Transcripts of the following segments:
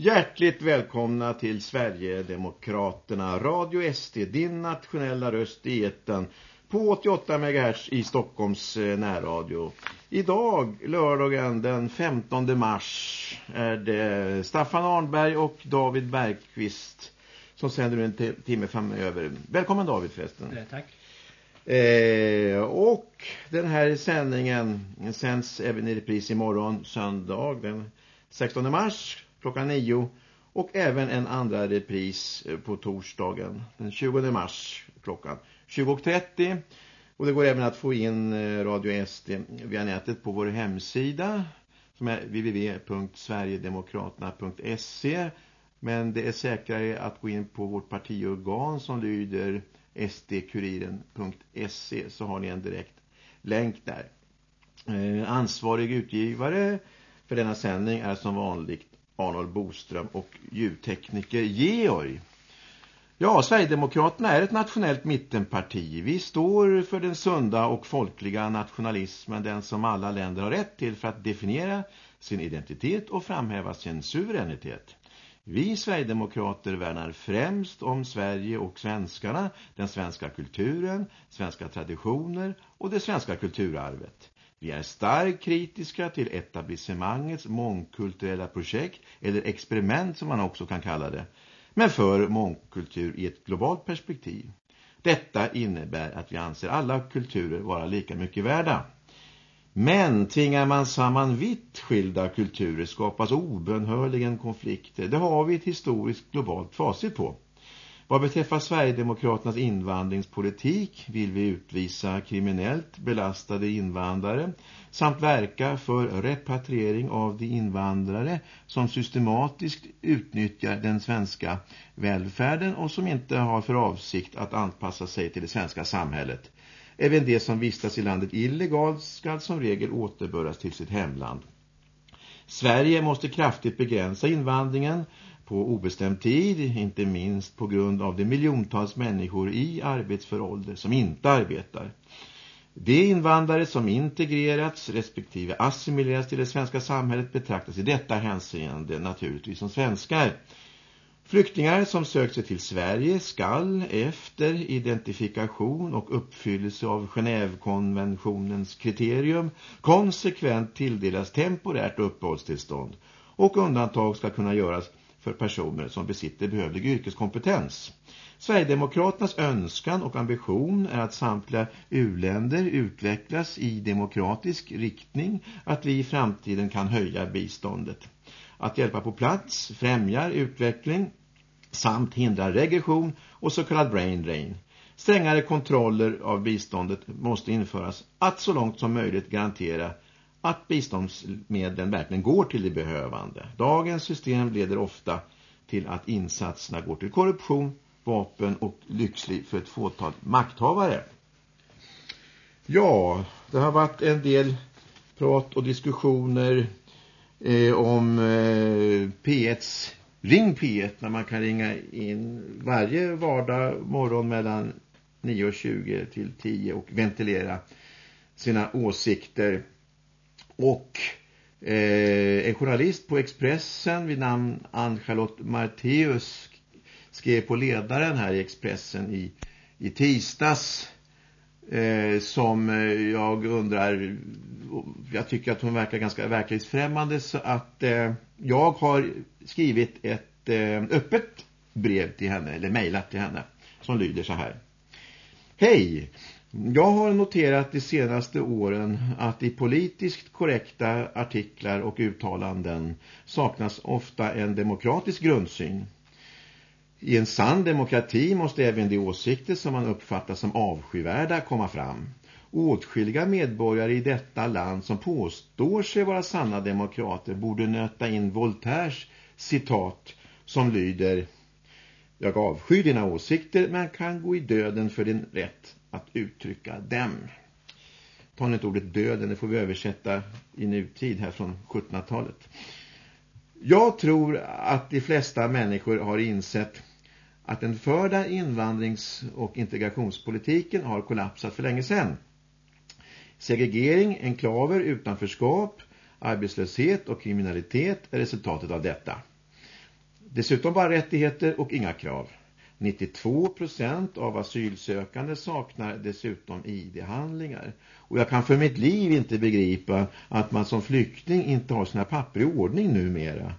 Hjärtligt välkomna till Sverigedemokraterna, Radio SD, din nationella röst i eten på 88 MHz i Stockholms eh, närradio. Idag, lördagen den 15 mars, är det Staffan Arnberg och David Bergqvist som sänder en timme framöver. Välkommen David förresten. Eh, tack. Eh, och den här sändningen sänds även i repris imorgon söndag den 16 mars klockan 9 och även en andra repris eh, på torsdagen den 20 mars klockan 20.30 och det går även att få in eh, Radio SD via nätet på vår hemsida som är www.sverigedemokraterna.se men det är säkrare att gå in på vårt partiorgan som lyder sdkuriren.se så har ni en direkt länk där. Eh, ansvarig utgivare för denna sändning är som vanligt Arnold Boström och ljudtekniker Georg. Ja, Sverigedemokraterna är ett nationellt mittenparti. Vi står för den sunda och folkliga nationalismen, den som alla länder har rätt till för att definiera sin identitet och framhäva sin suveränitet. Vi Sverigedemokrater värnar främst om Sverige och svenskarna, den svenska kulturen, svenska traditioner och det svenska kulturarvet. Vi är starkt kritiska till etablissemangets mångkulturella projekt, eller experiment som man också kan kalla det, men för mångkultur i ett globalt perspektiv. Detta innebär att vi anser alla kulturer vara lika mycket värda. Men tvingar man samman vitt skilda kulturer skapas obönhörligen konflikter. Det har vi ett historiskt globalt facit på. Vad beträffar Sverigedemokraternas invandringspolitik vill vi utvisa kriminellt belastade invandrare samt verka för repatriering av de invandrare som systematiskt utnyttjar den svenska välfärden och som inte har för avsikt att anpassa sig till det svenska samhället. Även de som vistas i landet illegalt ska som regel återbördas till sitt hemland. Sverige måste kraftigt begränsa invandringen på obestämd tid, inte minst på grund av de miljontals människor i arbetsför ålder som inte arbetar. De invandrare som integrerats respektive assimilerats till det svenska samhället betraktas i detta hänseende naturligtvis som svenskar. Flyktingar som sökt sig till Sverige skall efter identifikation och uppfyllelse av Genèvekonventionens kriterium konsekvent tilldelas temporärt uppehållstillstånd och undantag ska kunna göras för personer som besitter behövlig yrkeskompetens. Sverigedemokraternas önskan och ambition är att samtliga uländer utvecklas i demokratisk riktning, att vi i framtiden kan höja biståndet. Att hjälpa på plats främjar utveckling samt hindrar regression och så kallad brain drain. Strängare kontroller av biståndet måste införas att så långt som möjligt garantera att biståndsmedlen verkligen går till de behövande. Dagens system leder ofta till att insatserna går till korruption, vapen och lyxliv för ett fåtal makthavare. Ja, det har varit en del prat och diskussioner eh, om eh, P1 Ring P1 när man kan ringa in varje vardag morgon mellan 9.20 till 10 och ventilera sina åsikter. Och eh, en journalist på Expressen vid namn Ann-Charlotte Marteus skrev på ledaren här i Expressen i, i tisdags eh, som eh, jag undrar jag tycker att hon verkar ganska verklighetsfrämmande så att eh, jag har skrivit ett eh, öppet brev till henne eller mejlat till henne som lyder så här Hej! Jag har noterat de senaste åren att i politiskt korrekta artiklar och uttalanden saknas ofta en demokratisk grundsyn. I en sann demokrati måste även de åsikter som man uppfattar som avskyvärda komma fram. Åtskilliga medborgare i detta land som påstår sig vara sanna demokrater borde nöta in Voltaires citat som lyder Jag avskyr dina åsikter men kan gå i döden för din rätt att uttrycka dem. Ta inte ordet döden, det får vi översätta i nutid här från 1700-talet. Jag tror att de flesta människor har insett att den förda invandrings- och integrationspolitiken har kollapsat för länge sedan. Segregering, enklaver, utanförskap, arbetslöshet och kriminalitet är resultatet av detta. Dessutom bara rättigheter och inga krav. 92 procent av asylsökande saknar dessutom ID-handlingar. Och jag kan för mitt liv inte begripa att man som flykting inte har sina papper i ordning numera.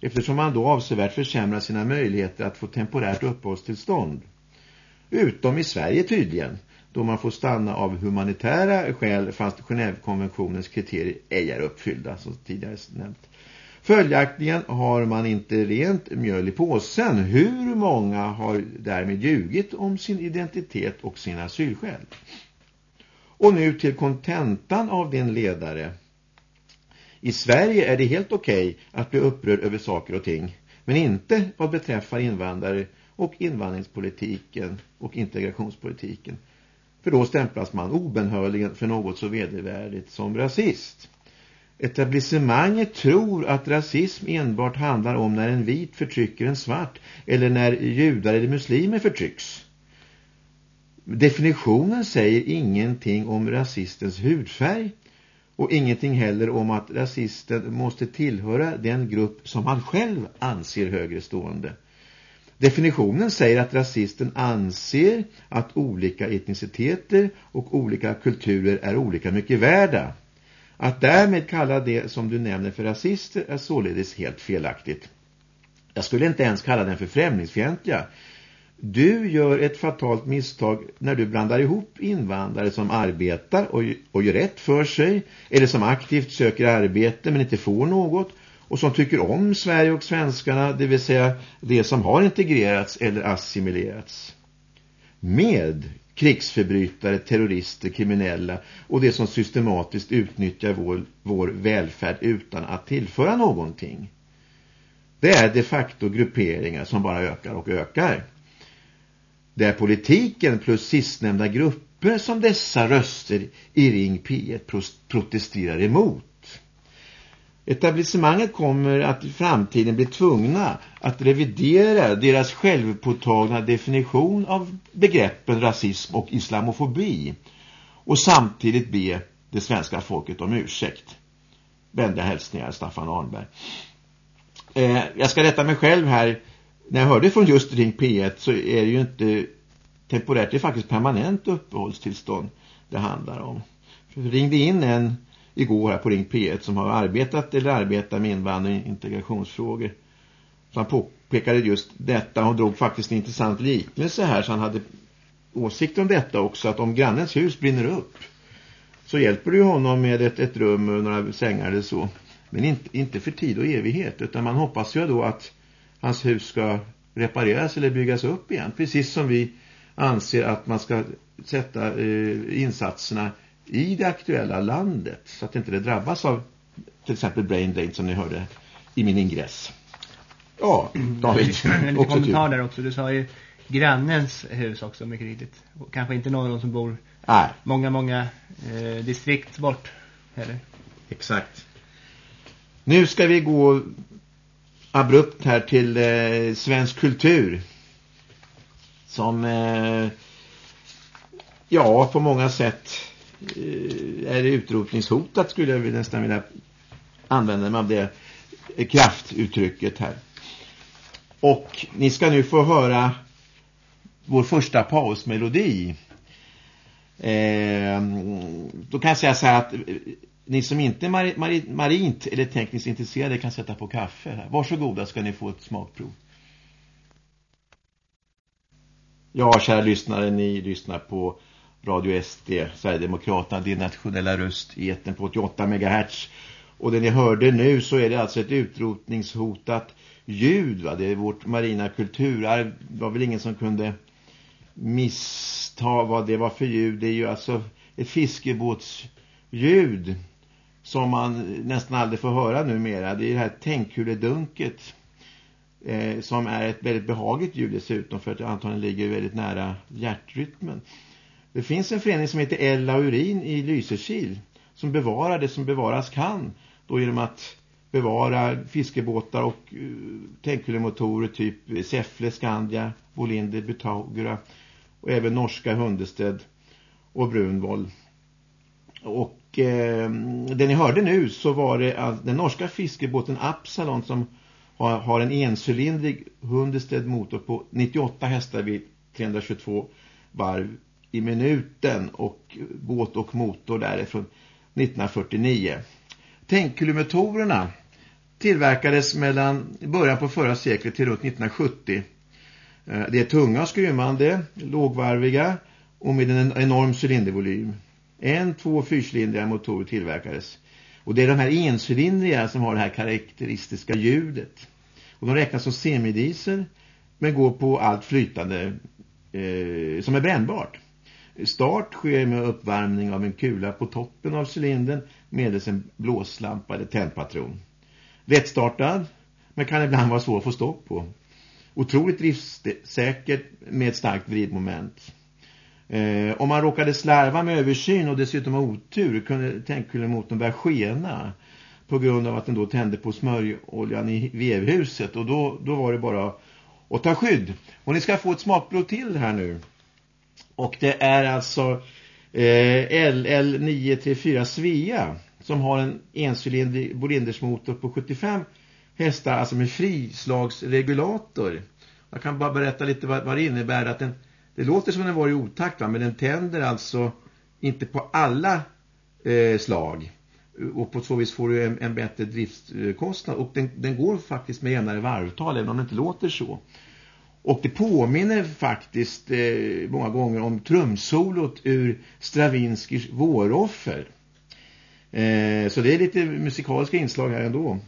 Eftersom man då avsevärt försämrar sina möjligheter att få temporärt uppehållstillstånd. Utom i Sverige tydligen, då man får stanna av humanitära skäl fast Genèvekonventionens kriterier ej är uppfyllda, som tidigare nämnt. Följaktligen har man inte rent mjöl i påsen. Hur många har därmed ljugit om sin identitet och sina asylskäl? Och nu till kontentan av din ledare. I Sverige är det helt okej okay att bli upprörd över saker och ting, men inte vad beträffar invandrare och invandringspolitiken och integrationspolitiken. För då stämplas man obenhörligen för något så vedervärdigt som rasist. Etablissemanget tror att rasism enbart handlar om när en vit förtrycker en svart eller när judar eller muslimer förtrycks. Definitionen säger ingenting om rasistens hudfärg och ingenting heller om att rasisten måste tillhöra den grupp som han själv anser högre stående. Definitionen säger att rasisten anser att olika etniciteter och olika kulturer är olika mycket värda. Att därmed kalla det som du nämner för rasister är således helt felaktigt. Jag skulle inte ens kalla den för främlingsfientliga. Du gör ett fatalt misstag när du blandar ihop invandrare som arbetar och, och gör rätt för sig eller som aktivt söker arbete men inte får något och som tycker om Sverige och svenskarna, det vill säga det som har integrerats eller assimilerats. Med krigsförbrytare, terrorister, kriminella och det som systematiskt utnyttjar vår, vår välfärd utan att tillföra någonting. Det är de facto grupperingar som bara ökar och ökar. Det är politiken plus sistnämnda grupper som dessa röster i Ring P1 protesterar emot. Etablissemanget kommer att i framtiden bli tvungna att revidera deras självpåtagna definition av begreppen rasism och islamofobi och samtidigt be det svenska folket om ursäkt. Vänliga hälsningar Staffan Arnberg. Eh, jag ska rätta mig själv här. När jag hörde från just Ring P1 så är det ju inte temporärt, det är faktiskt permanent uppehållstillstånd det handlar om. För ringde in en igår här på Ring P1 som har arbetat eller arbetar med invandring och integrationsfrågor. Så han påpekade just detta och drog faktiskt en intressant liknelse här så han hade åsikter om detta också att om grannens hus brinner upp så hjälper du honom med ett, ett rum och några sängar eller så. Men inte, inte för tid och evighet utan man hoppas ju då att hans hus ska repareras eller byggas upp igen. Precis som vi anser att man ska sätta eh, insatserna i det aktuella landet så att inte det drabbas av till exempel brain drain som ni hörde i min ingress. Ja, David. En kommentar där också. Du sa ju grannens hus också mycket riktigt. Kanske inte någon som bor Nej. många, många eh, distrikt bort heller. Exakt. Nu ska vi gå abrupt här till eh, svensk kultur. Som eh, ja, på många sätt Eh, är det utrotningshotat skulle jag nästan vilja använda mig av det kraftuttrycket här. Och ni ska nu få höra vår första pausmelodi. Eh, då kan jag säga så här att eh, ni som inte är mar mar marint eller tekniskt intresserade kan sätta på kaffe. Här. Varsågoda ska ni få ett smakprov. Ja, kära lyssnare, ni lyssnar på Radio SD, Sverigedemokraterna, din nationella röst i eten på 88 MHz. Och det ni hörde nu så är det alltså ett utrotningshotat ljud. Va? Det är vårt marina kulturarv. Det var väl ingen som kunde missta vad det var för ljud. Det är ju alltså ett fiskebåtsljud som man nästan aldrig får höra numera. Det är det här tänkhuledunket eh, som är ett väldigt behagligt ljud dessutom för att det antagligen ligger väldigt nära hjärtrytmen. Det finns en förening som heter Ella Urin i Lysekil som bevarar det som bevaras kan då genom att bevara fiskebåtar och eh, uh, tänkkulemotorer typ Säffle, Skandia, Bolinder, Butaugura och även norska Hundested och Brunvoll. Och eh, det ni hörde nu så var det den norska fiskebåten Absalon som har, har en encylindrig Hundested motor på 98 hästar vid 322 varv i minuten och båt och motor därifrån 1949. Tänkkulemotorerna tillverkades mellan början på förra seklet till runt 1970. Eh, det är tunga, skrymmande, lågvarviga och med en enorm cylindervolym. En, två fyrcylindriga motorer tillverkades. Och det är de här encylindriga som har det här karaktäristiska ljudet. Och de räknas som semidiesel men går på allt flytande eh, som är brännbart. Start sker med uppvärmning av en kula på toppen av cylindern medelst en blåslampa eller tändpatron. Lättstartad, men kan ibland vara svår att få stopp på. Otroligt driftsäkert med ett starkt vridmoment. Eh, om man råkade slarva med översyn och dessutom ha otur kunde tändkulemotorn börja skena på grund av att den då tände på smörjoljan i vevhuset och då, då var det bara att ta skydd. Och ni ska få ett smakprov till här nu. Och det är alltså eh, LL934 Svea som har en encylindrig Bolindersmotor på 75 hästar, alltså med frislagsregulator. Jag kan bara berätta lite vad, vad det innebär. Att den, det låter som den var i otakt va? men den tänder alltså inte på alla eh, slag. Och på så vis får du en, en bättre driftkostnad. Och den, den går faktiskt med jämnare varvtal även om det inte låter så. Och det påminner faktiskt eh, många gånger om trumsolot ur Stravinskys Våroffer. Eh, så det är lite musikaliska inslag här ändå.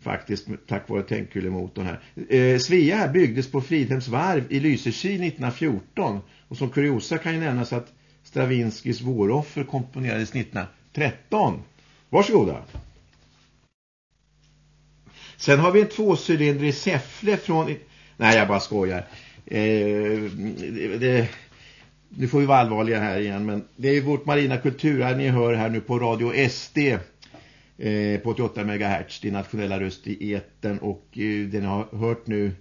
Faktiskt tack vare tänkkulemotorn här. Eh, Svea här byggdes på Fridhems varv i Lysekil 1914. Och som kuriosa kan ju nämnas att Stravinskys Våroffer komponerades 1913. Varsågoda. Sen har vi en tvåcylindrig Säffle från Nej, jag bara skojar. Eh, det, det, nu får vi vara allvarliga här igen, men det är vårt marina kulturarv ni hör här nu på Radio SD eh, på 88 MHz, din nationella röst i eten och eh, den har hört nu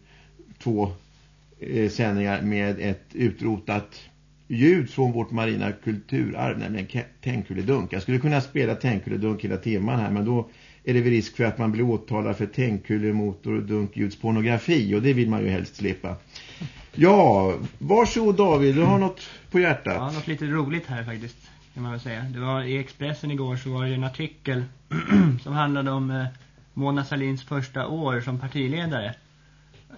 två eh, sändningar med ett utrotat ljud från vårt marina kulturarv, nämligen Tänkuledunk. Jag skulle kunna spela Tänkuledunk hela timman här, men då är det väl risk för att man blir åtalad för tänkkulemotor och dunkljuds och det vill man ju helst slippa. Ja, varsågod David, du har något på hjärtat. Ja, något lite roligt här faktiskt kan man väl säga. Det var i Expressen igår så var det en artikel som handlade om eh, Mona Salins första år som partiledare.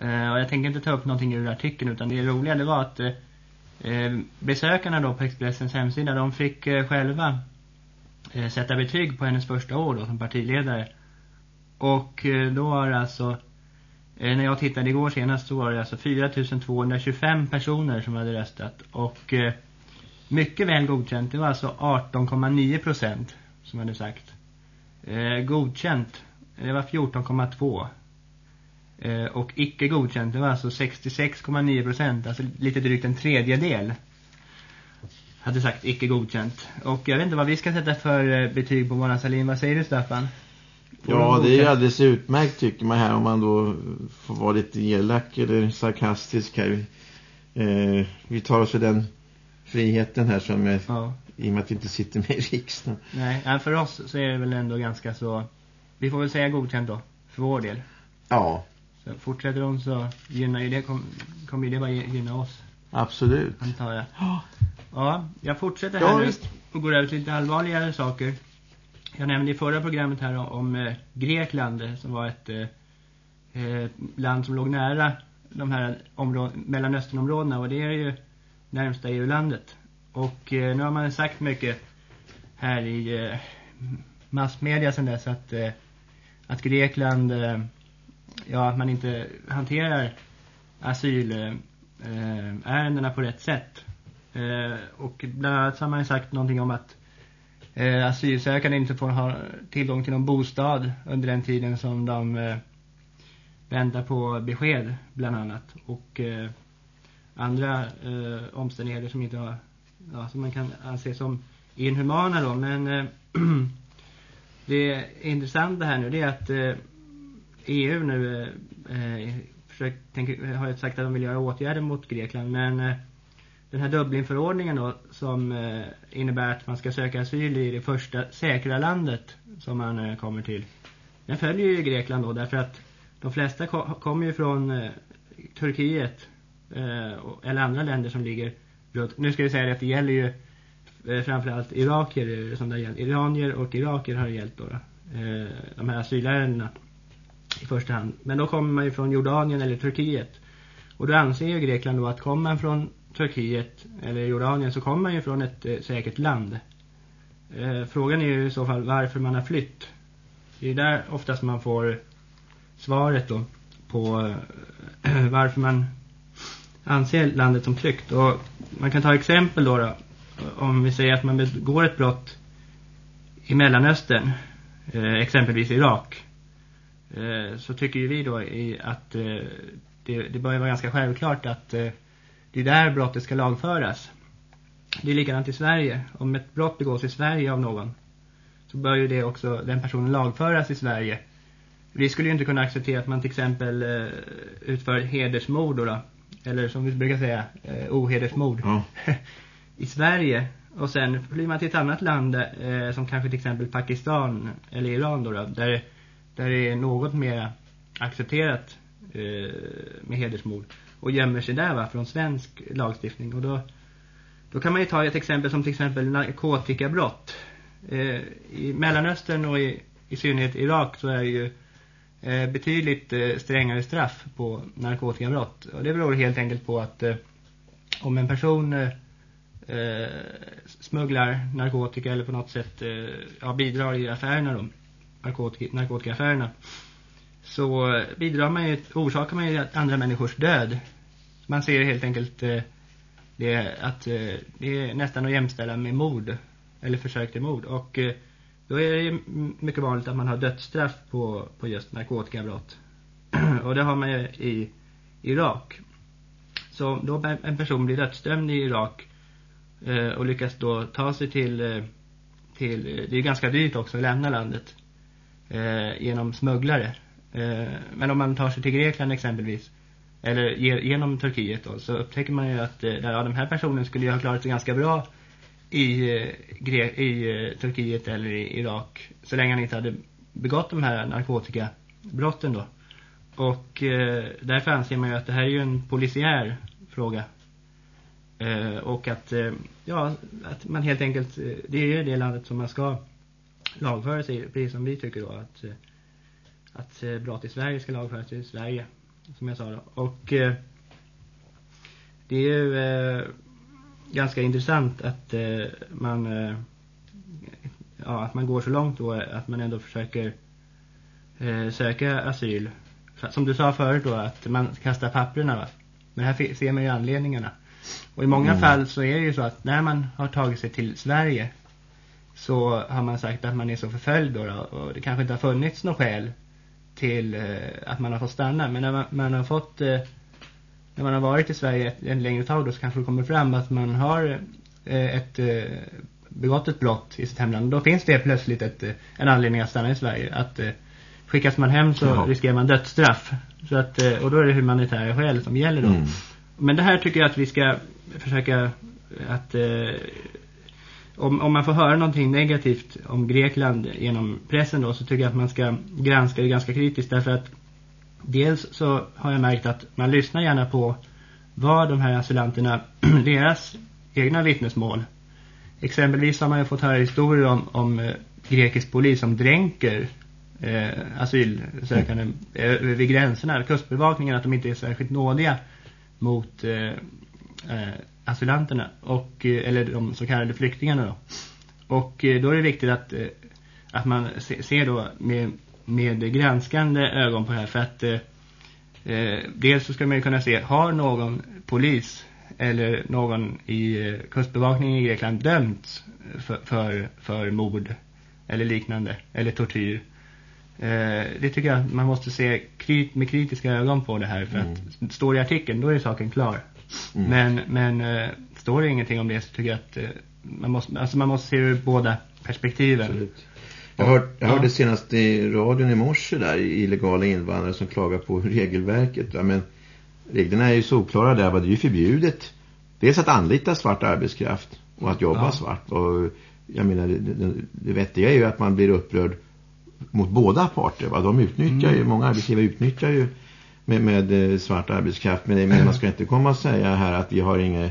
Eh, och jag tänker inte ta upp någonting ur artikeln utan det roliga det var att eh, besökarna då på Expressens hemsida de fick själva eh, sätta betyg på hennes första år då som partiledare. Och eh, då var det alltså, eh, när jag tittade igår senast så var det alltså 4225 personer som hade röstat. Och eh, mycket väl godkänt, det var alltså 18,9 procent som hade sagt. Eh, godkänt, det var 14,2 eh, och icke godkänt, det var alltså 66,9 procent, alltså lite drygt en tredjedel hade sagt icke godkänt. Och jag vet inte vad vi ska sätta för eh, betyg på Mona Salin. Vad säger du Staffan? Får ja, det är alldeles utmärkt tycker man här om man då får vara lite elak eller sarkastisk här. Eh, vi tar oss för den friheten här som är, ja. i och med att vi inte sitter med i riksdagen. Nej, för oss så är det väl ändå ganska så, vi får väl säga godkänt då, för vår del. Ja. Så fortsätter de så gynnar ju det, kommer kom ju det bara gynna oss. Absolut. Antar jag. Ja, jag fortsätter här ja, nu och går över till lite allvarligare saker. Jag nämnde i förra programmet här om eh, Grekland eh, som var ett eh, land som låg nära de här Mellanösternområdena och det är ju närmsta EU-landet. Och eh, nu har man sagt mycket här i eh, massmedia sedan dess att, eh, att Grekland, ja att man inte hanterar Eh, ärendena på rätt sätt. Eh, och bland annat har man sagt någonting om att eh, asylsökande inte får ha tillgång till någon bostad under den tiden som de eh, väntar på besked bland annat. Och eh, andra eh, omständigheter som inte har, ja, som man kan anse som inhumana då. Men eh, det intressanta här nu det är att eh, EU nu eh, eh försökt, tänker, har sagt att de vill göra åtgärder mot Grekland men eh, den här Dublinförordningen då som eh, innebär att man ska söka asyl i det första säkra landet som man eh, kommer till. Den följer ju Grekland då därför att de flesta ko kommer ju från eh, Turkiet eh, eller andra länder som ligger runt. Nu ska vi säga att det gäller ju eh, framförallt iraker eh, som det gäller. Iranier och iraker har det gällt då. Eh, de här asylärendena i första hand. Men då kommer man ju från Jordanien eller Turkiet. Och då anser ju Grekland då att kommer man från Turkiet eller Jordanien så kommer man ju från ett eh, säkert land. Eh, frågan är ju i så fall varför man har flytt. Det är där oftast man får svaret då på eh, varför man anser landet som tryggt. Och man kan ta exempel då, då om vi säger att man begår ett brott i Mellanöstern, eh, exempelvis Irak, så tycker ju vi då att eh, det, det bör vara ganska självklart att eh, det är där brottet ska lagföras. Det är likadant i Sverige. Om ett brott begås i Sverige av någon så bör ju det också, den personen lagföras i Sverige. Vi skulle ju inte kunna acceptera att man till exempel eh, utför hedersmord då, då, eller som vi brukar säga, eh, ohedersmord Ja. i Sverige. Och sen flyr man till ett annat land eh, som kanske till exempel Pakistan eller Iran då, då där, där det är något mer accepterat eh, med hedersmord och gömmer sig där va, från svensk lagstiftning. Och då, då kan man ju ta ett exempel som till exempel narkotikabrott. Eh, I Mellanöstern och i, i synnerhet Irak så är det ju eh, betydligt eh, strängare straff på narkotikabrott. Och det beror helt enkelt på att eh, om en person eh, eh smugglar narkotika eller på något sätt eh, ja, bidrar i affärerna då, narkotika, narkotikaaffärerna så bidrar man ju, orsakar man ju andra människors död. Man ser helt enkelt eh, det, att eh, det är nästan att jämställa med mord eller försök till mord och eh, då är det ju mycket vanligt att man har dödsstraff på, på just narkotikabrott. och det har man ju i Irak. Så då en person blir dödsdömd i Irak eh, och lyckas då ta sig till, eh, till det är ganska dyrt också att lämna landet eh, genom smugglare. Eh, men om man tar sig till Grekland exempelvis eller genom Turkiet då, så upptäcker man ju att eh, ja, den här personen skulle ju ha klarat sig ganska bra i, eh, Gre i eh, Turkiet eller i Irak så länge han inte hade begått de här narkotikabrotten då. Och eh, därför anser man ju att det här är ju en polisiär fråga. Eh, och att, eh, ja, att man helt enkelt, eh, det är ju det landet som man ska lagföra sig precis som vi tycker då att, eh, att eh, brott i Sverige ska lagföras i Sverige, som jag sa då. Och eh, det är ju eh, ganska intressant att eh, man ja, att man går så långt då att man ändå försöker söka asyl. Som du sa förut då att man kastar papperna va. Men här ser man ju anledningarna. Och i många Mm. fall så är det ju så att när man har tagit sig till Sverige så har man sagt att man är så förföljd då, då och det kanske inte har funnits något skäl till eh, att man har fått stanna. Men när man, man har fått eh, när man har varit i Sverige ett, en längre tag då så kanske det kommer fram att man har eh, ett begått ett brott i sitt hemland. Då finns det plötsligt ett, en anledning att stanna i Sverige. Att skickas man hem så Jaha. riskerar man dödsstraff. Så att, och då är det humanitära skäl som gäller då. Mm. Men det här tycker jag att vi ska försöka att eh, om, om man får höra någonting negativt om Grekland genom pressen då så tycker jag att man ska granska det ganska kritiskt därför att dels så har jag märkt att man lyssnar gärna på vad de här asylanterna, deras egna vittnesmål. Exempelvis har man ju fått höra historier om, om eh, grekisk polis som dränker eh, asylsökande eh, vid gränserna, kustbevakningen, att de inte är särskilt nådiga mot eh, eh, asylanterna och, eh, eller de så kallade flyktingarna då. Och eh, då är det viktigt att, eh, att man se, ser då med, med granskande ögon på det här för att eh, dels så ska man ju kunna se, har någon polis eller någon i kustbevakningen i Grekland dömts för, för, för mord eller liknande, eller tortyr. Eh, det tycker jag man måste se krit, med kritiska ögon på det här för att står det i artikeln då är saken klar. Mm. Men, men eh, står det ingenting om det så tycker jag att eh, man måste, alltså man måste se ur båda perspektiven. Absolut. Jag, hör, jag Ja. hörde senast i radion i morse där illegala invandrare som klagar på regelverket. Ja, men reglerna är ju så oklara där. vad Det är ju förbjudet. Dels att anlita svart arbetskraft och att jobba Ja. svart. Och jag menar, det, det vettiga är ju att man blir upprörd mot båda parter. Va? De utnyttjar Mm. ju, många arbetsgivare utnyttjar ju med, med eh, svart arbetskraft. Men, men man ska inte komma och säga här att vi har inga eh,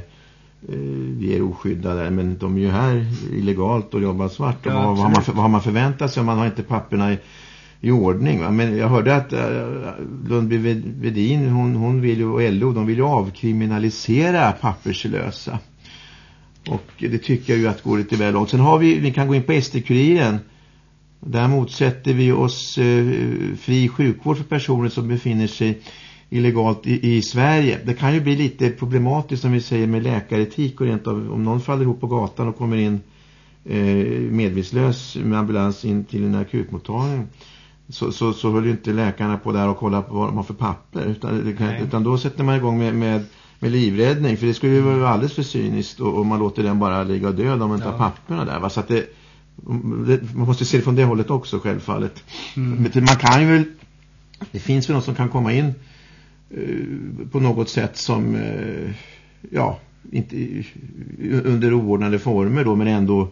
vi är oskyddade. Men de är ju här illegalt och jobbar svart. Och Ja, vad, vad, har man, vad har man förväntat sig om man har inte papperna i, i ordning? Va? Men jag hörde att uh, Lundby Ved- Vedin, hon, hon vill ju, och LO, de vill ju avkriminalisera papperslösa. Och det tycker jag ju att går lite väl långt. Sen har vi, vi kan gå in på SD-kuriren. Där motsätter vi oss eh, fri sjukvård för personer som befinner sig illegalt i, i Sverige. Det kan ju bli lite problematiskt som vi säger med läkaretik och rent av om någon faller ihop på gatan och kommer in eh, medvetslös med ambulans in till en akutmottagning så, så, så höll ju inte läkarna på där och kolla på vad de har för papper utan, kan, utan då sätter man igång med, med, med livräddning för det skulle ju vara alldeles för cyniskt och, och man låter den bara ligga död om man inte Ja. har papperna där va? så att det, man måste se det från det hållet också självfallet Mm. men man kan ju väl det finns väl någon som kan komma in eh, på något sätt som eh, ja inte under oordnade former då men ändå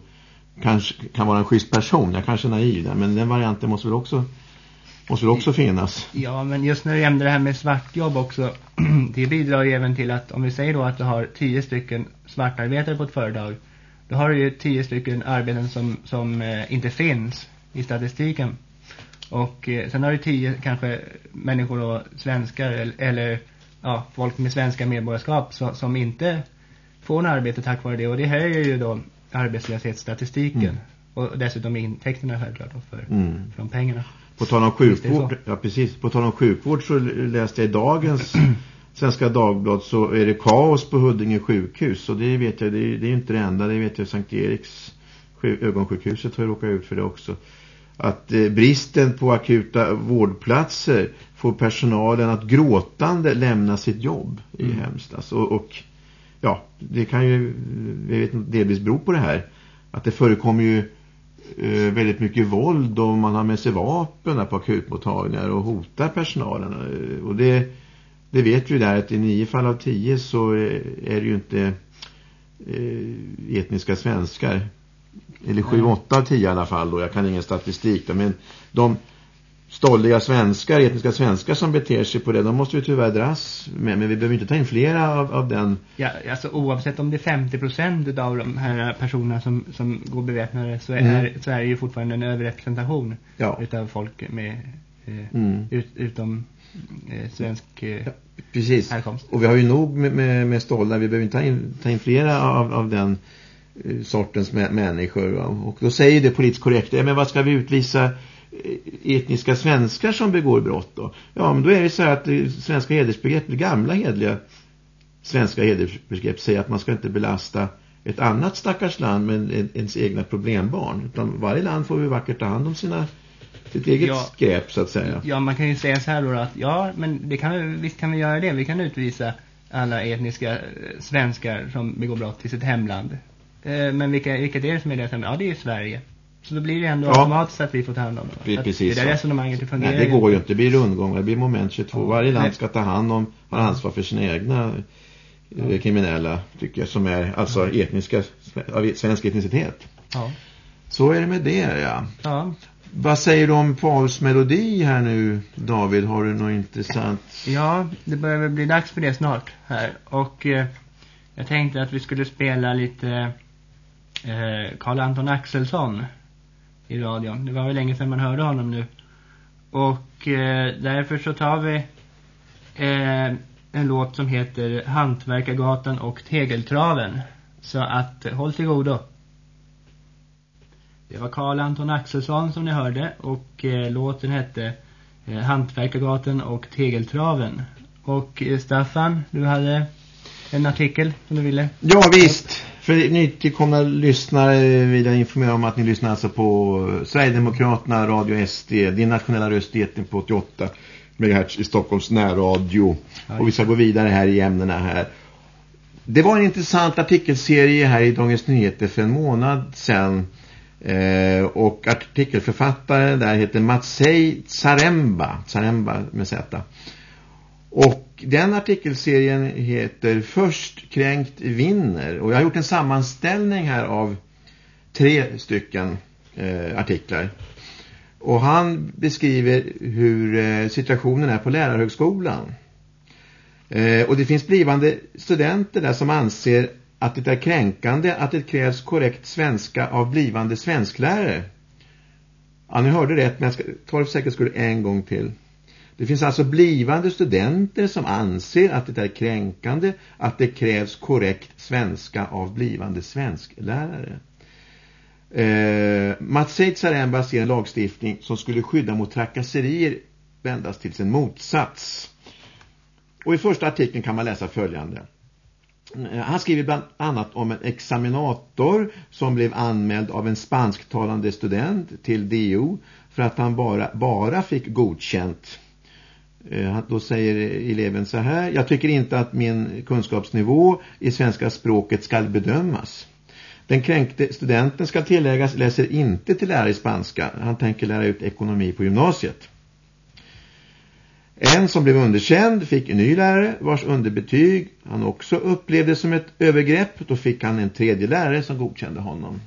kanske kan vara en schysst person. Jag kanske är naiv där men den varianten måste väl också måste väl också finnas. Ja, men just när det gäller det här med svartjobb också. det bidrar ju även till att om vi säger då att du har tio stycken svartarbetare på ett företag. Då har du ju tio stycken arbeten som, som eh, inte finns i statistiken. Och eh, sen har du tio kanske människor då, svenskar eller, eller ja, folk med svenska medborgarskap så, som inte får en arbete tack vare det. Och det höjer ju då arbetslöshetsstatistiken. Mm. Och dessutom intäkterna självklart då för, Mm. från pengarna. På tal om sjukvård, ja precis, på tal om sjukvård så läste jag i dagens Svenska Dagblad så är det kaos på Huddinge sjukhus och det vet jag, det är, det är inte det enda, det vet jag Sankt Eriks sju- ögonsjukhuset har råkat ut för det också. Att eh, bristen på akuta vårdplatser får personalen att gråtande lämna sitt jobb i Mm. hemskt. Alltså, och, och ja, det kan ju jag vet inte, delvis bero på det här. Att det förekommer ju eh, väldigt mycket våld och man har med sig vapen på akutmottagningar och hotar personalen. Eh, Och det, det vet vi ju där att i nio fall av tio så eh, är det ju inte eh, etniska svenskar. Eller sju, åtta av tio i alla fall då. Jag kan ingen statistik då. Men de stolliga svenskar, etniska svenskar som beter sig på det, de måste vi tyvärr dras med. Men vi behöver inte ta in flera av, av den. Ja, alltså oavsett om det är 50% av de här personerna som, som går beväpnade så är, Mm. så är det ju fortfarande en överrepresentation Ja. utav folk med Mm. ut, utom eh, svensk eh, Ja, Precis. härkomst. Och vi har ju nog med, med, med stollar. Vi behöver inte ta in, ta in flera av, av den eh, sortens mä- människor. Va? Och då säger det politiskt korrekt. Ja, men vad ska vi utvisa eh, etniska svenskar som begår brott då? Ja, men då är det så här att det svenska hedersbegrepp, det gamla hedliga svenska hedersbegrepp säger att man ska inte belasta ett annat stackars land med en- ens egna problembarn. Utan varje land får ju vackert ta hand om sina, sitt eget Ja. skräp så att säga. Ja, man kan ju säga så här då att ja, men det kan, vi- visst kan vi göra det. Vi kan utvisa alla etniska eh, svenskar som begår brott till sitt hemland. Eh, men vilka, vilket är det som är deras hemland? Ja, det är Sverige. Så då blir det ändå Ja. automatiskt att vi får ta hand om dem. Precis Det där resonemanget det fungerar Nej, det går ju inte. Det blir rundgång. Det blir moment 22. Ja. Varje land ska ta hand om, har ansvar för sina egna eh, kriminella, tycker jag, som är alltså etniska, av svensk etnicitet. Ja. Så är det med det, ja. Ja. Vad säger du om Pauls melodi här nu, David? Har du något intressant? Ja, det börjar väl bli dags för det snart här. Och eh, jag tänkte att vi skulle spela lite eh, Karl Anton Axelsson i radion. Det var väl länge sedan man hörde honom nu. Och eh, därför så tar vi eh, en låt som heter Hantverkargatan och Tegeltraven. Så att eh, håll till godo. Det var Karl Anton Axelsson som ni hörde och eh, låten hette eh, Hantverkargatan och Tegeltraven. Och eh, Staffan, du hade en artikel som du ville. Ja, visst. För nytillkomna lyssnare vill jag informera om att ni lyssnar alltså på Sverigedemokraterna, Radio SD, din nationella röst i etern på 88 MHz i Stockholms närradio. Och vi ska gå vidare här i ämnena här. Det var en intressant artikelserie här i Dagens Nyheter för en månad sedan. Eh, och artikelförfattare där heter Matsei Zaremba, Zaremba med Z. Och den artikelserien heter Först kränkt vinner. Och jag har gjort en sammanställning här av tre stycken eh, artiklar. Och han beskriver hur eh, situationen är på lärarhögskolan. Eh, och det finns blivande studenter där som anser att det är kränkande att det krävs korrekt svenska av blivande svensklärare. Ja, ni hörde rätt, men jag ska ta det för säkerhets skull en gång till. Det finns alltså blivande studenter som anser att det är kränkande att det krävs korrekt svenska av blivande svensklärare. Eh, Mats Saremba ser en lagstiftning som skulle skydda mot trakasserier vändas till sin motsats. Och i första artikeln kan man läsa följande. Eh, han skriver bland annat om en examinator som blev anmäld av en spansktalande student till DO för att han bara, bara fick godkänt. Eh, då säger eleven så här, jag tycker inte att min kunskapsnivå i svenska språket ska bedömas. Den kränkte studenten ska tilläggas läser inte till lärare i spanska. Han tänker lära ut ekonomi på gymnasiet. En som blev underkänd fick en ny lärare vars underbetyg han också upplevde som ett övergrepp. Då fick han en tredje lärare som godkände honom.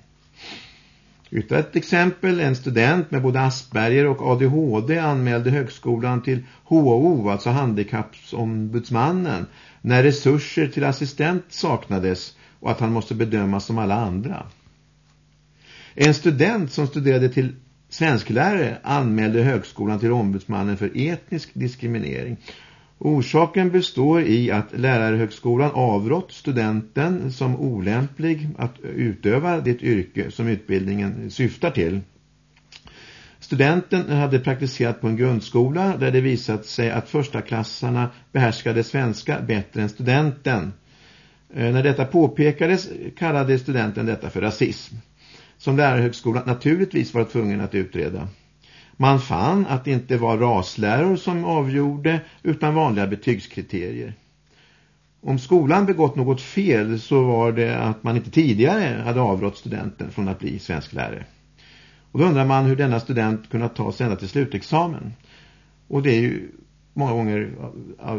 Ytterligare ett exempel, en student med både Asperger och ADHD anmälde högskolan till HO, alltså handikappsombudsmannen, när resurser till assistent saknades och att han måste bedömas som alla andra. En student som studerade till svensklärare anmälde högskolan till ombudsmannen för etnisk diskriminering. Orsaken består i att lärarhögskolan avrått studenten som olämplig att utöva det yrke som utbildningen syftar till. Studenten hade praktiserat på en grundskola där det visat sig att första klassarna behärskade svenska bättre än studenten. Eh, när detta påpekades kallade studenten detta för rasism. Som lärarhögskolan naturligtvis var tvungen att utreda. Man fann att det inte var rasläror som avgjorde utan vanliga betygskriterier. Om skolan begått något fel så var det att man inte tidigare hade avrått studenten från att bli svensk lärare. Och då undrar man hur denna student kunnat ta sig ända till slutexamen. Och det är ju många gånger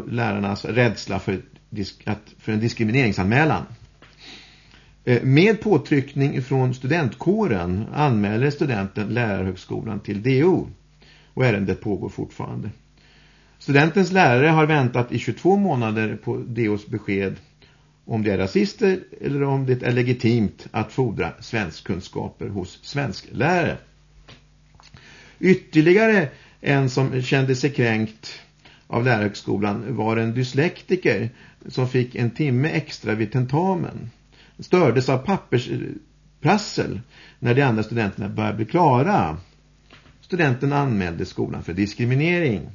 lärarnas rädsla för för en diskrimineringsanmälan. Eh, med påtryckning från studentkåren anmäler studenten lärarhögskolan till DO och ärendet pågår fortfarande. Studentens lärare har väntat i 22 månader på DOs besked om det är rasister eller om det är legitimt att fordra svenskkunskaper hos svensklärare. Ytterligare en som kände sig kränkt av lärarhögskolan var en dyslektiker som fick en timme extra vid tentamen. Stördes av pappersprassel när de andra studenterna började bli klara. Studenten anmälde skolan för diskriminering.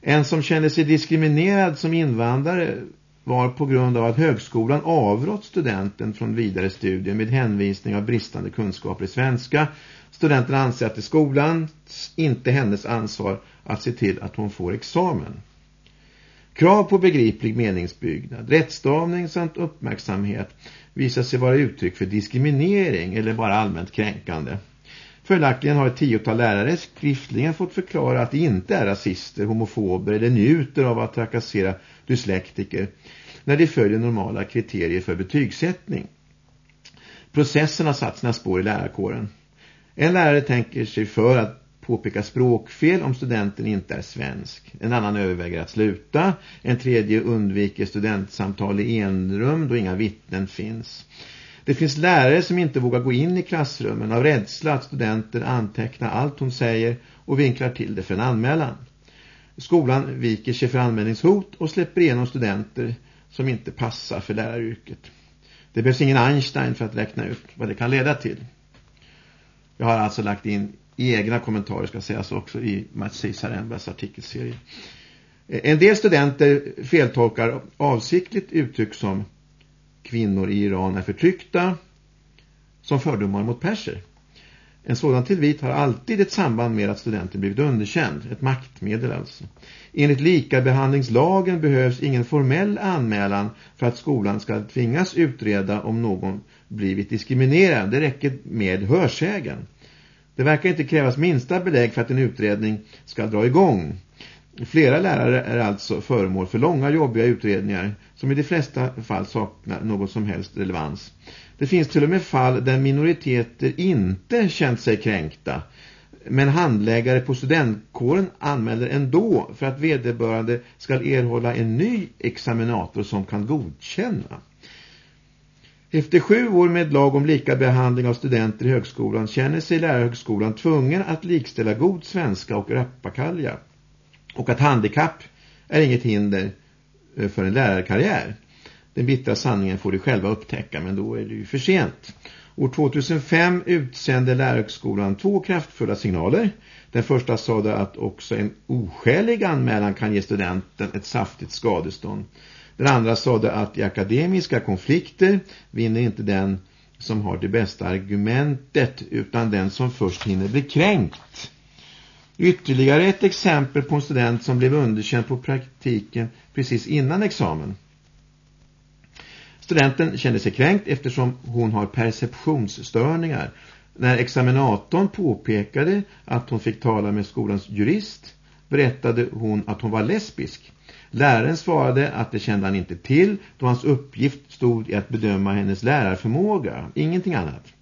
En som kände sig diskriminerad som invandrare var på grund av att högskolan avrått studenten från vidare studier med hänvisning av bristande kunskaper i svenska. Studenten anser att det är skolans, inte hennes ansvar att se till att hon får examen. Krav på begriplig meningsbyggnad, rättstavning samt uppmärksamhet visar sig vara uttryck för diskriminering eller bara allmänt kränkande. Följaktligen har ett tiotal lärare skriftligen fått förklara att de inte är rasister, homofober eller njuter av att trakassera dyslektiker när de följer normala kriterier för betygssättning. Processen har satt sina spår i lärarkåren. En lärare tänker sig för att påpeka språkfel om studenten inte är svensk. En annan överväger att sluta. En tredje undviker studentsamtal i enrum då inga vittnen finns. Det finns lärare som inte vågar gå in i klassrummen av rädsla att studenter antecknar allt hon säger och vinklar till det för en anmälan. Skolan viker sig för anmälningshot och släpper igenom studenter som inte passar för läraryrket. Det behövs ingen Einstein för att räkna ut vad det kan leda till. Jag har alltså lagt in egna kommentarer ska sägas också i Matsei Sarembas artikelserie. En del studenter feltolkar avsiktligt uttryck som kvinnor i Iran är förtryckta som fördomar mot perser. En sådan tillvit har alltid ett samband med att studenten blivit underkänd, ett maktmedel alltså. Enligt likabehandlingslagen behövs ingen formell anmälan för att skolan ska tvingas utreda om någon blivit diskriminerad. Det räcker med hörsägen. Det verkar inte krävas minsta belägg för att en utredning ska dra igång. Flera lärare är alltså föremål för långa jobbiga utredningar som i de flesta fall saknar något som helst relevans. Det finns till och med fall där minoriteter inte känt sig kränkta men handläggare på studentkåren anmäler ändå för att vederbörande ska erhålla en ny examinator som kan godkänna. Efter sju år med lag om lika behandling av studenter i högskolan känner sig lärarhögskolan tvungen att likställa god svenska och rappakalja. Och att handikapp är inget hinder eh, för en lärarkarriär. Den bittra sanningen får de själva upptäcka men då är det ju för sent. År 2005 utsände lärarhögskolan två kraftfulla signaler. Den första sade att också en oskälig anmälan kan ge studenten ett saftigt skadestånd. Den andra sade att i akademiska konflikter vinner inte den som har det bästa argumentet utan den som först hinner bli kränkt. Ytterligare ett exempel på en student som blev underkänd på praktiken precis innan examen. Studenten kände sig kränkt eftersom hon har perceptionsstörningar. När examinatorn påpekade att hon fick tala med skolans jurist berättade hon att hon var lesbisk. Läraren svarade att det kände han inte till då hans uppgift stod i att bedöma hennes lärarförmåga, ingenting annat.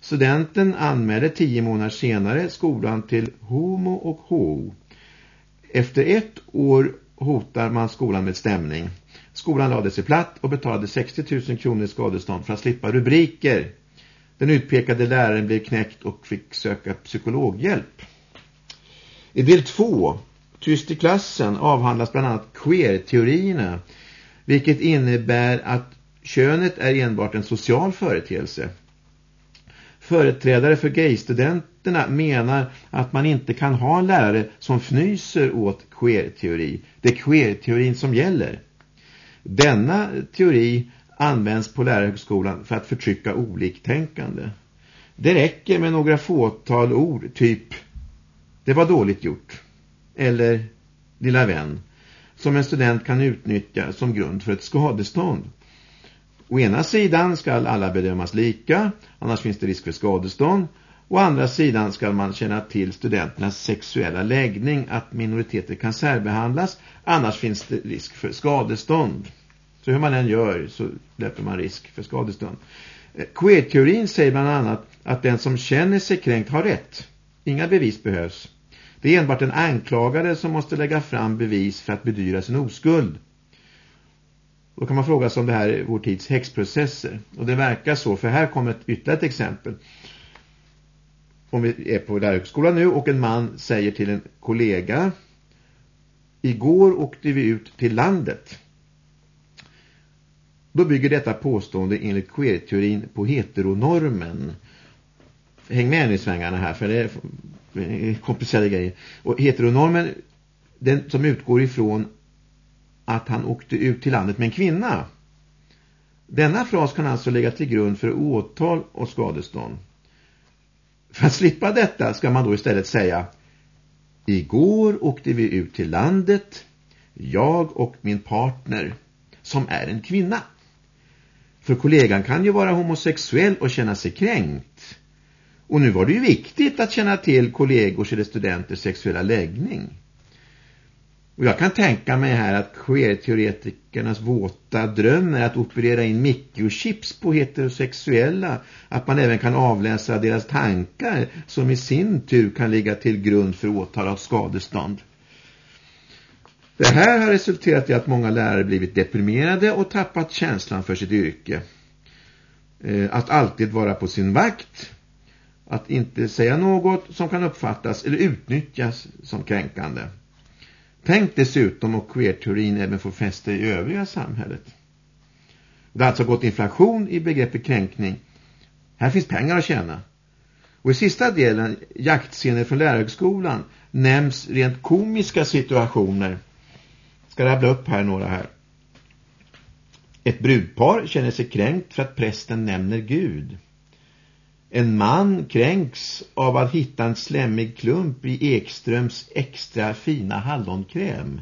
Studenten anmälde tio månader senare skolan till Homo och HO. Efter ett år hotar man skolan med stämning. Skolan lade sig platt och betalade 60 000 kronor i skadestånd för att slippa rubriker. Den utpekade läraren blev knäckt och fick söka psykologhjälp. I del två Tyst i klassen, avhandlas bland annat queer-teorierna, vilket innebär att könet är enbart en social företeelse. Företrädare för gaystudenterna menar att man inte kan ha en lärare som fnyser åt queer-teori. Det är queer-teorin som gäller. Denna teori används på lärarhögskolan för att förtrycka oliktänkande. Det räcker med några fåtal ord, typ det var dåligt gjort eller lilla vän, som en student kan utnyttja som grund för ett skadestånd. Å ena sidan ska alla bedömas lika, annars finns det risk för skadestånd. Å andra sidan ska man känna till studenternas sexuella läggning, att minoriteter kan särbehandlas, annars finns det risk för skadestånd. Så hur man än gör så löper man risk för skadestånd. Eh, queer-teorin säger bland annat att den som känner sig kränkt har rätt. Inga bevis behövs. Det är enbart en anklagare som måste lägga fram bevis för att bedyra sin oskuld. Då kan man fråga sig om det här är vår tids häxprocesser. Och det verkar så, för här kommer ett ytterligare ett exempel. Om vi är på lärarhögskolan nu och en man säger till en kollega Igår åkte vi ut till landet. Då bygger detta påstående enligt queer-teorin på heteronormen. Häng med nu i svängarna här för det Eh, komplicerade grejer. Och heteronormen, den som utgår ifrån att han åkte ut till landet med en kvinna. Denna fras kan alltså lägga till grund för åtal och skadestånd. För att slippa detta ska man då istället säga Igår åkte vi ut till landet, jag och min partner, som är en kvinna. För kollegan kan ju vara homosexuell och känna sig kränkt. Och nu var det ju viktigt att känna till kollegors eller studenters sexuella läggning. Och jag kan tänka mig här att queer-teoretikernas våta dröm är att operera in mikrochips på heterosexuella. Att man även kan avläsa deras tankar som i sin tur kan ligga till grund för åtal av skadestånd. Det här har resulterat i att många lärare blivit deprimerade och tappat känslan för sitt yrke. Eh, att alltid vara på sin vakt. Att inte säga något som kan uppfattas eller utnyttjas som kränkande. Tänk dessutom om queer-teorin även får fäste i övriga samhället. Det har alltså gått inflation i begreppet kränkning. Här finns pengar att tjäna. Och i sista delen, jaktscener från lärarhögskolan, nämns rent komiska situationer. Ska rabbla upp här några här. Ett brudpar känner sig kränkt för att prästen nämner Gud. En man kränks av att hitta en slemmig klump i Ekströms extra fina hallonkräm.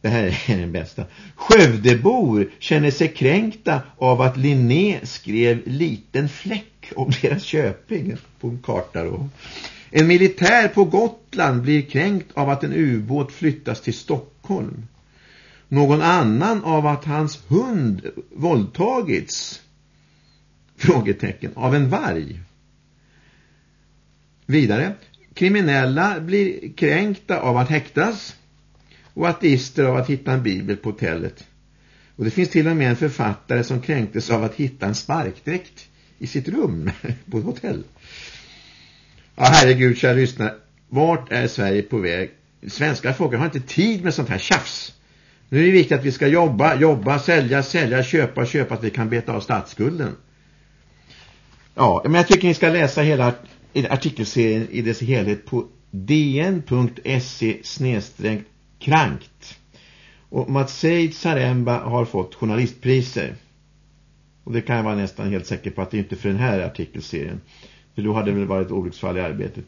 Det här är den bästa. Skövdebor känner sig kränkta av att Linné skrev liten fläck om deras köping på en karta då. En militär på Gotland blir kränkt av att en ubåt flyttas till Stockholm. Någon annan av att hans hund våldtagits frågetecken av en varg. Vidare, kriminella blir kränkta av att häktas och ateister av att hitta en bibel på hotellet. Och det finns till och med en författare som kränktes av att hitta en sparkdräkt i sitt rum på ett hotell. Ja, herregud, kära lyssnare. Vart är Sverige på väg? Svenska folket har inte tid med sånt här tjafs. Nu är det viktigt att vi ska jobba, jobba, sälja, sälja, köpa, köpa, att vi kan beta av statsskulden. Ja, men jag tycker ni ska läsa hela artikelserien i dess helhet på dn.se krankt. Och Matseid Saremba har fått journalistpriser. Och det kan jag vara nästan helt säker på att det är inte för den här artikelserien. För då hade det väl varit olycksfall i arbetet.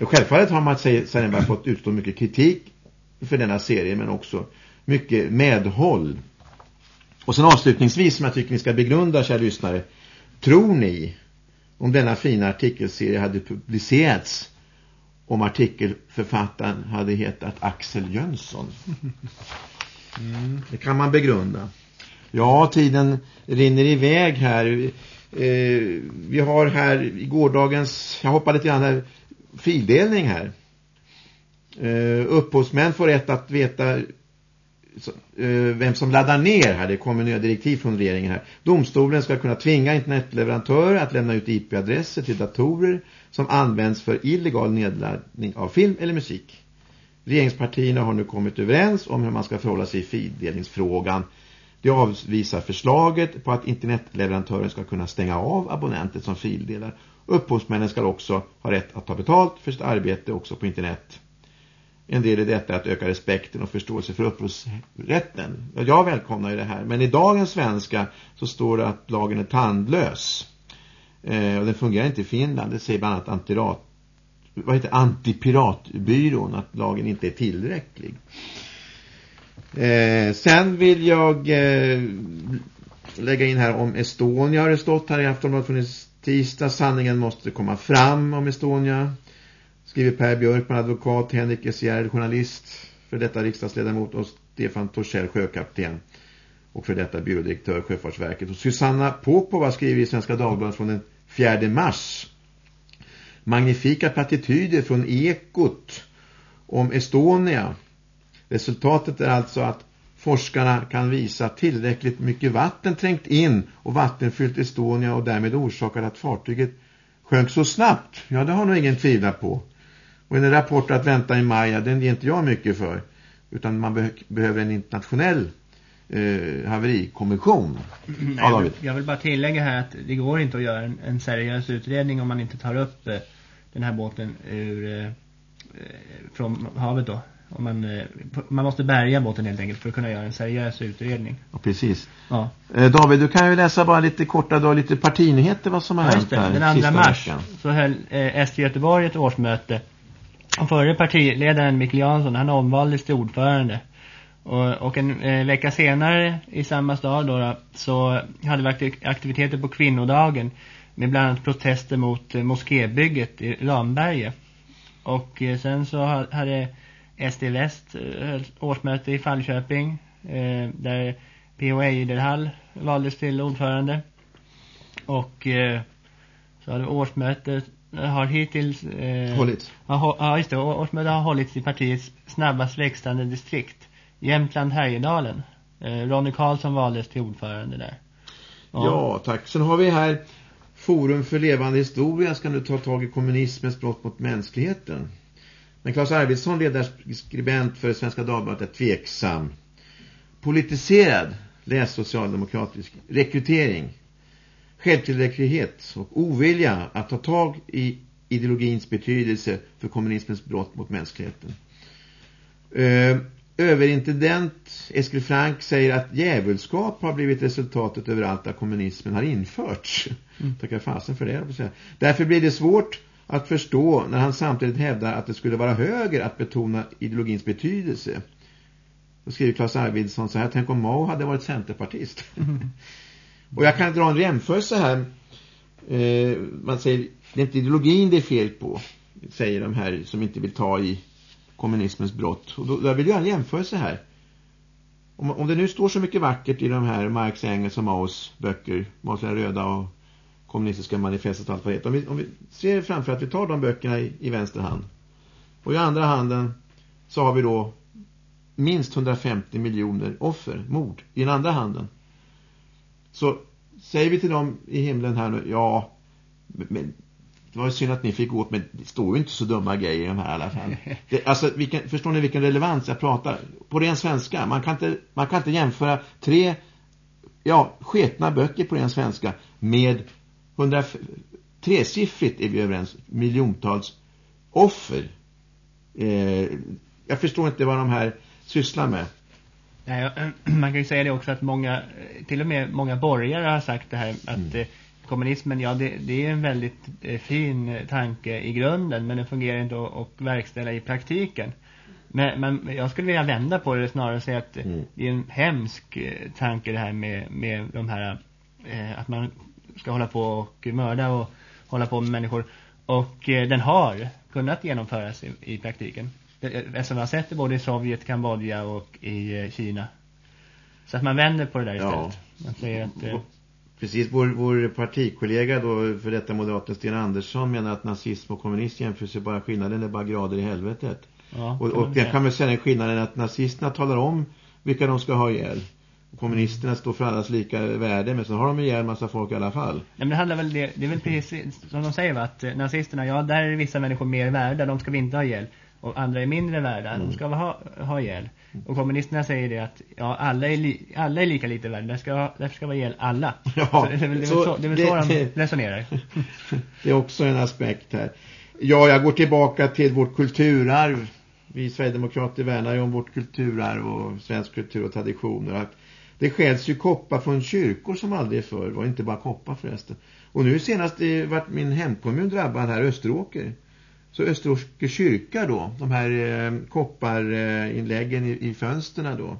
Och självfallet har Matseid Saremba fått utstå mycket kritik för denna serie men också mycket medhåll. Och sen avslutningsvis som jag tycker ni ska begrunda, kära lyssnare. Tror ni om denna fina artikelserie hade publicerats om artikelförfattaren hade hetat Axel Jönsson? Mm. Det kan man begrunda. Ja, tiden rinner iväg här. Eh, vi har här i gårdagens, jag hoppar lite grann här, fildelning här. Eh, upphovsmän får rätt att veta Eh, vem som laddar ner här. Det kommer nya direktiv från regeringen här. Domstolen ska kunna tvinga internetleverantörer att lämna ut IP-adresser till datorer som används för illegal nedladdning av film eller musik. Regeringspartierna har nu kommit överens om hur man ska förhålla sig i fildelningsfrågan. De avvisar förslaget på att internetleverantören ska kunna stänga av abonnenter som fildelar. Upphovsmännen ska också ha rätt att ta betalt för sitt arbete också på internet. En del i detta är att öka respekten och förståelse för upphovsrätten. Jag välkomnar ju det här. Men i dagens svenska så står det att lagen är tandlös. Eh, och den fungerar inte i Finland. Det säger bland annat antirat, vad heter antipiratbyrån att lagen inte är tillräcklig. Eh, sen vill jag eh, lägga in här om Estonia har det stått här i Aftonbladet från tisdag. Sanningen måste komma fram om Estonia skriver Per Björkman, advokat, Henrik Esgärd, journalist, för detta riksdagsledamot och Stefan Torssell, sjökapten och för detta byrådirektör Sjöfartsverket. Och Susanna Popova skriver i Svenska Dagbladet från den 4 mars. Magnifika plattityder från Ekot om Estonia. Resultatet är alltså att forskarna kan visa tillräckligt mycket vatten trängt in och vattenfyllt Estonia och därmed orsakat att fartyget sjönk så snabbt. Ja, det har nog ingen tvivlat på. Och en rapport att vänta i maj, den ger inte jag mycket för. Utan man be behöver en internationell eh, haverikommission. Nej, jag, vill, jag vill bara tillägga här att det går inte att göra en, en seriös utredning om man inte tar upp eh, den här båten ur, eh, från havet då. Om man, eh, man måste bärga båten helt enkelt för att kunna göra en seriös utredning. Ja, precis. Ja. Eh, David, du kan ju läsa bara lite korta då, lite partinyheter vad som har ja, hänt här. Den 2 mars veckan. så höll eh, SD Göteborg ett årsmöte förre partiledaren Mikkel Jansson, han omvaldes till ordförande. Och, och en eh, vecka senare i samma stad då, då, så hade vi aktiviteter på kvinnodagen med bland annat protester mot eh, moskébygget i Ramberge. Och eh, sen så hade SD Väst eh, årsmöte i Fallköping eh, där P.O. Eiderhall valdes till ordförande. Och eh, så hade årsmöte har hittills eh, hållits. Ja, just det. Årsmötet har hållits i partiets snabbast växande distrikt. Jämtland Härjedalen. Eh, Ronny Karlsson valdes till ordförande där. Ja. ja, tack. Sen har vi här Forum för levande historia ska nu ta tag i kommunismens brott mot mänskligheten. Men Claes Arvidsson, ledarskribent för Svenska Dagbladet, är tveksam. Politiserad, läs socialdemokratisk, rekrytering självtillräcklighet och ovilja att ta tag i ideologins betydelse för kommunismens brott mot mänskligheten. Eh, överintendent Eskil Frank säger att djävulskap har blivit resultatet överallt där kommunismen har införts. Mm. Tackar fasen för det. Därför blir det svårt att förstå när han samtidigt hävdar att det skulle vara höger att betona ideologins betydelse. Då skriver Claes Arvidsson så här, tänk om Mao hade varit centerpartist. Mm. Och jag kan dra en jämförelse här. Eh, man säger, det är inte ideologin det är fel på, säger de här som inte vill ta i kommunismens brott. Och då, då vill jag en jämförelse här. Om, om det nu står så mycket vackert i de här Marx, Engels och Maos böcker, Maos röda och kommunistiska manifestet och allt vad det heter. Om vi, om vi ser framför att vi tar de böckerna i, i vänster hand. Och i andra handen så har vi då minst 150 miljoner offer, mord, i den andra handen. Så säger vi till dem i himlen här nu, ja, men det var ju synd att ni fick gå åt, men det står ju inte så dumma grejer i de här i alla fall. Det, alltså, vilken, förstår ni vilken relevans jag pratar? På ren svenska, man kan inte, man kan inte jämföra tre, ja, sketna böcker på ren svenska med 100, tresiffrigt är vi överens, miljontals offer. Eh, jag förstår inte vad de här sysslar med. Nej, man kan ju säga det också att många, till och med många borgare har sagt det här att mm. Eh, kommunismen, ja det, det, är en väldigt eh, fin tanke i grunden men den fungerar inte att, att verkställa i praktiken. Men, men, jag skulle vilja vända på det snarare och säga att mm. det är en hemsk eh, tanke det här med, med de här eh, att man ska hålla på och mörda och hålla på med människor. Och eh, den har kunnat genomföras i, i praktiken. Eftersom vi har sett det både i Sovjet, Kambodja och i eh, Kina. Så att man vänder på det där istället. Ja. Man säger att... Eh, Precis, vår, vår partikollega då, för detta moderaten Sten Andersson menar att nazism och kommunism jämför sig bara skillnaden är bara grader i helvetet. Ja, och och jag kan väl säga den skillnaden att nazisterna talar om vilka de ska ha ihjäl. Kommunisterna står för allas lika värde men så har de ihjäl massa folk i alla fall. Ja, men det handlar väl det, det är väl precis som de säger va, att eh, nazisterna, ja där är vissa människor mer värda, de ska vi inte ha ihjäl. Och andra är mindre värda, mm. de ska ha, ha ihjäl. Och kommunisterna säger det att ja, alla, är li, alla är lika lite värda, därför ska, därför ska vi ihjäl alla. Ja, så det, är väl, det, så, det är väl så de resonerar. det är också en aspekt här. Ja, jag går tillbaka till vårt kulturarv. Vi Sverigedemokrater värnar ju om vårt kulturarv och svensk kultur och traditioner. Att det skäls ju koppar från kyrkor som aldrig förr. var inte bara koppar förresten. Och nu senast vart min hemkommun drabbad här, Österåker. Så Österåker kyrka då, de här eh, kopparinläggen i, i fönsterna då.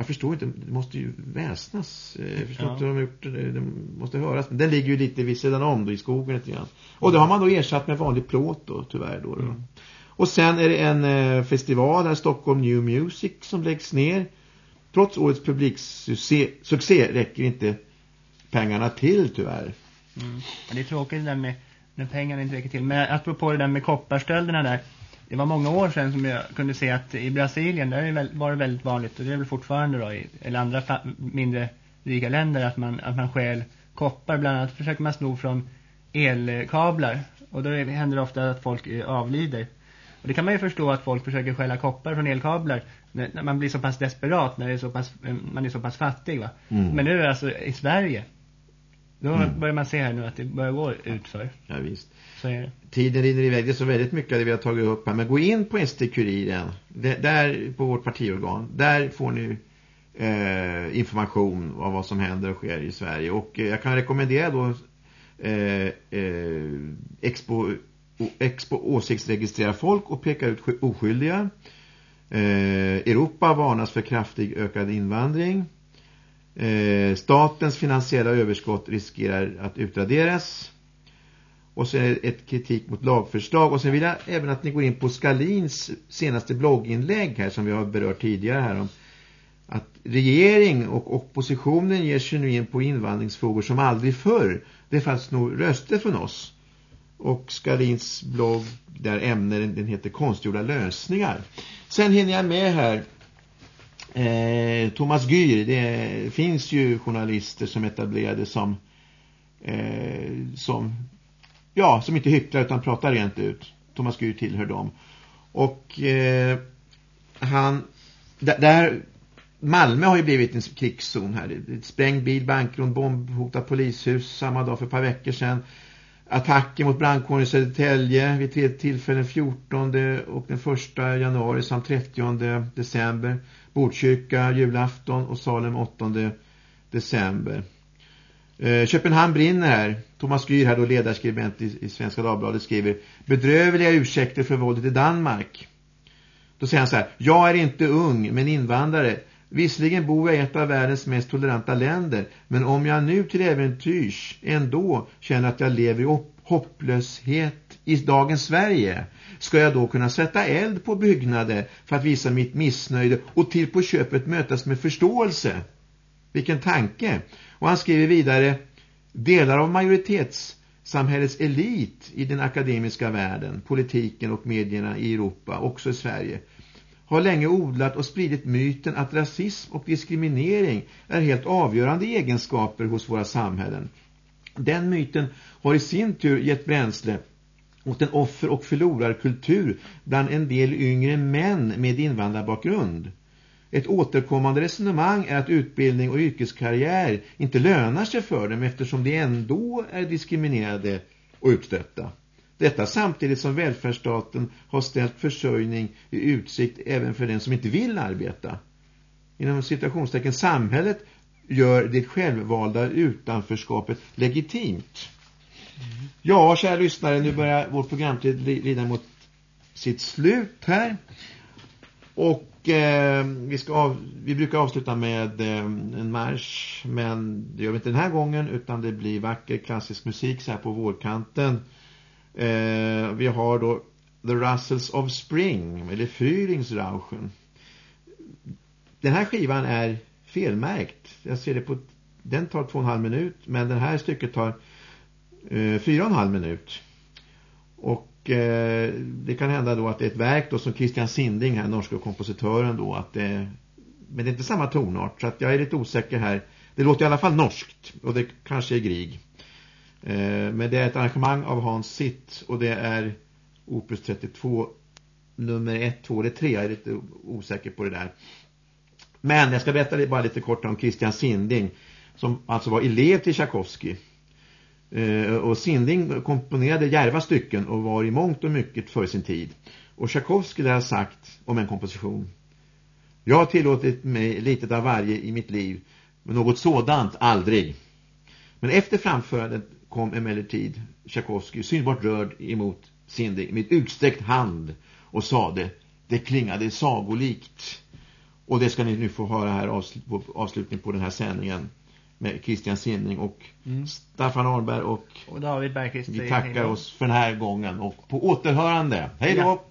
Jag förstår inte, det måste ju väsnas. Eh, jag förstår ja. inte hur de har gjort det, det måste höras. Men den ligger ju lite vid sidan om då, i skogen lite grann. Och det har man då ersatt med vanlig plåt då, tyvärr då. då. Mm. Och sen är det en eh, festival här, Stockholm New Music, som läggs ner. Trots årets publiksuccé succé räcker inte pengarna till tyvärr. Mm. Det är tråkigt det där med när pengarna inte räcker till. Men apropå det där med kopparstölderna där. Det var många år sedan som jag kunde se att i Brasilien där var det väldigt vanligt och det är väl fortfarande då i eller andra mindre rika länder att man, att man skäl koppar. Bland annat försöker man sno från elkablar och då händer det ofta att folk avlider. Och det kan man ju förstå att folk försöker skälla koppar från elkablar när man blir så pass desperat, när det är så pass, man är så pass fattig va. Mm. Men nu är det alltså i Sverige då mm. börjar man se här nu att det börjar gå utför. Ja visst. Så är det. Tiden rinner iväg. Det är så väldigt mycket av det vi har tagit upp här. Men gå in på SD-kuriren. Där på vårt partiorgan. Där får ni eh, information om vad som händer och sker i Sverige. Och eh, jag kan rekommendera då eh, eh, Expo, Expo åsiktsregistrera folk och peka ut oskyldiga. Eh, Europa varnas för kraftig ökad invandring. Eh, statens finansiella överskott riskerar att utraderas. Och så är det ett kritik mot lagförslag. Och sen vill jag även att ni går in på Skalins senaste blogginlägg här som vi har berört tidigare här om att regering och oppositionen ger sig nu in på invandringsfrågor som aldrig förr. Det fanns nog röster från oss. Och Skalins blogg där ämnen den heter konstgjorda lösningar. Sen hinner jag med här Eh, Thomas Gyr, det finns ju journalister som etablerade som eh, som ja, som inte hycklar utan pratar rent ut. Thomas Gyr tillhör dem. Och eh, han där Malmö har ju blivit en krigszon här. Sprängd bil, bankrån, bombhotat polishus samma dag för ett par veckor sedan. Attacker mot brandkåren i Södertälje vid tre tillfällen 14 och den 1 januari samt 30 december. Botkyrka julafton och Salem 8 december. Eh, Köpenhamn brinner här. Thomas Gyr här då ledarskribent i, i Svenska Dagbladet skriver Bedrövliga ursäkter för våldet i Danmark. Då säger han så här Jag är inte ung men invandrare. Visserligen bor jag i ett av världens mest toleranta länder men om jag nu till äventyrs ändå känner att jag lever i hopplöshet i dagens Sverige ska jag då kunna sätta eld på byggnader för att visa mitt missnöjde och till på köpet mötas med förståelse. Vilken tanke! Och han skriver vidare Delar av majoritetssamhällets elit i den akademiska världen, politiken och medierna i Europa, också i Sverige, har länge odlat och spridit myten att rasism och diskriminering är helt avgörande egenskaper hos våra samhällen. Den myten har i sin tur gett bränsle åt en offer- och förlorarkultur bland en del yngre män med invandrarbakgrund. Ett återkommande resonemang är att utbildning och yrkeskarriär inte lönar sig för dem eftersom de ändå är diskriminerade och utstötta. Detta samtidigt som välfärdsstaten har ställt försörjning i utsikt även för den som inte vill arbeta. Inom citationstecken samhället gör det självvalda utanförskapet legitimt. Ja, kära lyssnare, nu börjar vår programtid lida mot sitt slut här. Och eh, vi, ska av, vi brukar avsluta med eh, en marsch, men det gör vi inte den här gången utan det blir vacker klassisk musik så här på vårkanten. Eh, vi har då The Russells of Spring, eller Fyringsrauschen. Den här skivan är felmärkt. Jag ser det på, den tar två och en halv minut, men den här stycket tar eh, fyra och en halv minut. Och eh, det kan hända då att det är ett verk då som Christian Sinding här, norska kompositören då, att det, men det är inte samma tonart så att jag är lite osäker här. Det låter i alla fall norskt och det kanske är Grieg. Eh, men det är ett arrangemang av Hans Sitt och det är Opus 32 nummer 1, 2 eller 3. Jag är lite osäker på det där. Men jag ska berätta bara lite kort om Christian Sinding som alltså var elev till Tchaikovsky. Eh, och Sinding komponerade järva stycken och var i mångt och mycket för sin tid. Och Tchaikovsky har sagt om en komposition. Jag har tillåtit mig lite av varje i mitt liv, men något sådant aldrig. Men efter framförandet kom emellertid Tchaikovsky synbart rörd emot Sinding med utsträckt hand och sade, det klingade sagolikt. Och det ska ni nu få höra här avslut, avslutning på den här sändningen med Christian Sinding och mm. Staffan Ahlberg och, och David Bergqvist. Vi tackar oss för den här gången och på återhörande. Hej då! Ja.